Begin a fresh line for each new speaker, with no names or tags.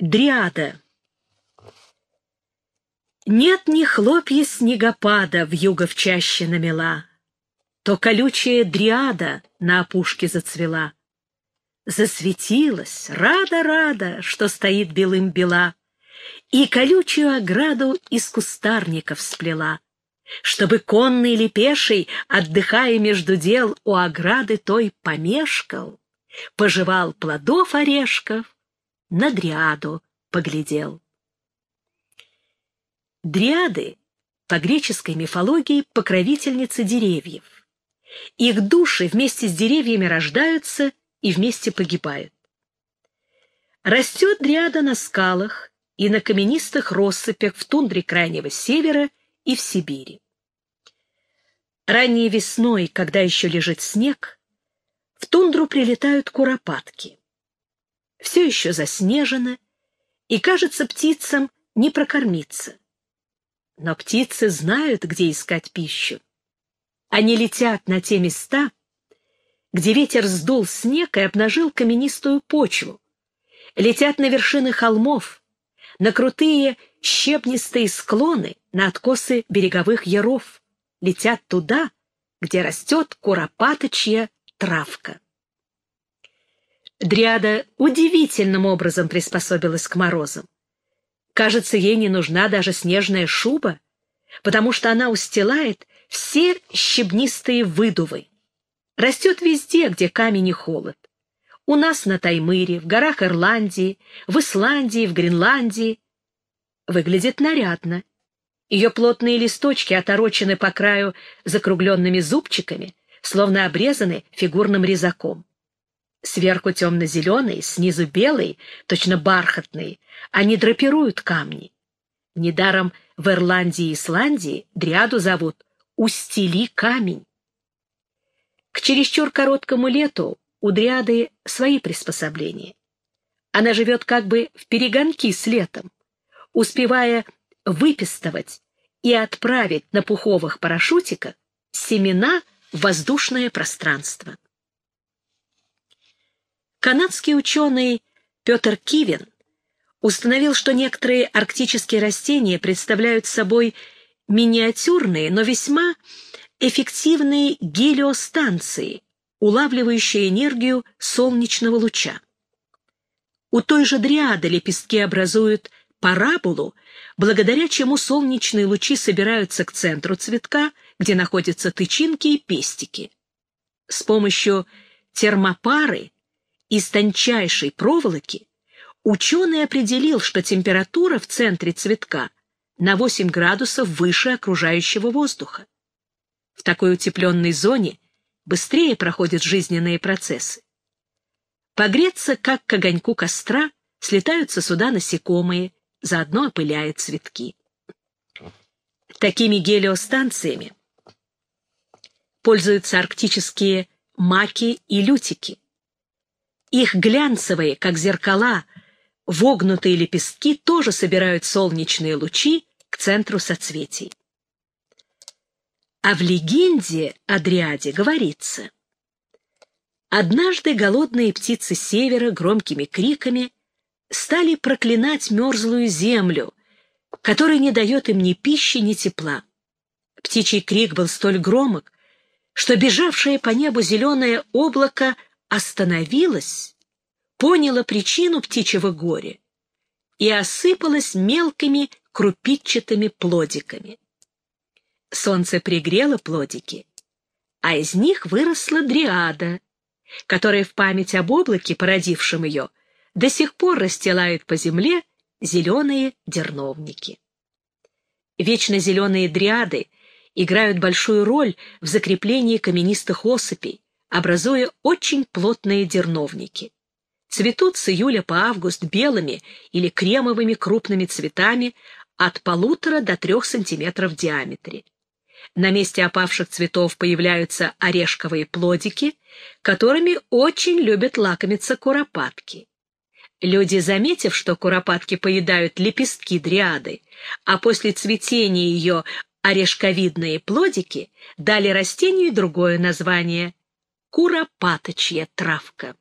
Дриада. Нет ни хлопья снегопада в юго в чаще намела, То колючая дриада на опушке зацвела. Засветилась, рада-рада, что стоит белым бела, И колючую ограду из кустарников сплела, Чтобы конный или пеший, отдыхая между дел, У ограды той помешкал, Пожевал плодов орешков, на дриаду поглядел. Дриады по греческой мифологии покровительницы деревьев. Их души вместе с деревьями рождаются и вместе погибают. Растет дриада на скалах и на каменистых россыпях в тундре Крайнего Севера и в Сибири. Ранней весной, когда еще лежит снег, в тундру прилетают куропатки все еще заснежено, и, кажется, птицам не прокормиться. Но птицы знают, где искать пищу. Они летят на те места, где ветер сдул снег и обнажил каменистую почву, летят на вершины холмов, на крутые щебнистые склоны, на откосы береговых яров, летят туда, где растет куропаточья травка. Дриада удивительным образом приспособилась к морозам. Кажется, ей не нужна даже снежная шуба, потому что она устилает все щебнистые выдувы. Растет везде, где камень и холод. У нас на Таймыре, в горах Ирландии, в Исландии, в Гренландии. Выглядит нарядно. Ее плотные листочки оторочены по краю закругленными зубчиками, словно обрезаны фигурным резаком. Сверху темно-зеленый, снизу белый, точно бархатный. Они драпируют камни. Недаром в Ирландии и Исландии дриаду зовут «устели камень». К чересчур короткому лету у дриады свои приспособления. Она живет как бы в перегонки с летом, успевая выпистывать и отправить на пуховых парашютиках семена в воздушное пространство. Канадский ученый Петр Кивин установил, что некоторые арктические растения представляют собой миниатюрные, но весьма эффективные гелиостанции, улавливающие энергию солнечного луча. У той же дриады лепестки образуют параболу, благодаря чему солнечные лучи собираются к центру цветка, где находятся тычинки и пестики. С помощью термопары из тончайшей проволоки, ученый определил, что температура в центре цветка на 8 градусов выше окружающего воздуха. В такой утепленной зоне быстрее проходят жизненные процессы. Погреться, как к огоньку костра, слетаются сюда насекомые, заодно опыляя цветки. Такими гелиостанциями пользуются арктические маки и лютики. Их глянцевые, как зеркала, вогнутые лепестки тоже собирают солнечные лучи к центру соцветий. А в легенде о Дриаде говорится «Однажды голодные птицы севера громкими криками стали проклинать мерзлую землю, которая не дает им ни пищи, ни тепла. Птичий крик был столь громок, что бежавшее по небу зеленое облако — остановилась, поняла причину птичьего горя и осыпалась мелкими крупичатыми плодиками. Солнце пригрело плодики, а из них выросла дриада, которая в память об облаке, породившем ее, до сих пор расстилает по земле зеленые дерновники. Вечно зеленые дриады играют большую роль в закреплении каменистых осыпей, образуя очень плотные дерновники. Цветут с июля по август белыми или кремовыми крупными цветами от полутора до трех сантиметров в диаметре. На месте опавших цветов появляются орешковые плодики, которыми очень любят лакомиться куропатки. Люди, заметив, что куропатки поедают лепестки дриады, а после цветения ее орешковидные плодики, дали растению другое название куропаточья травка.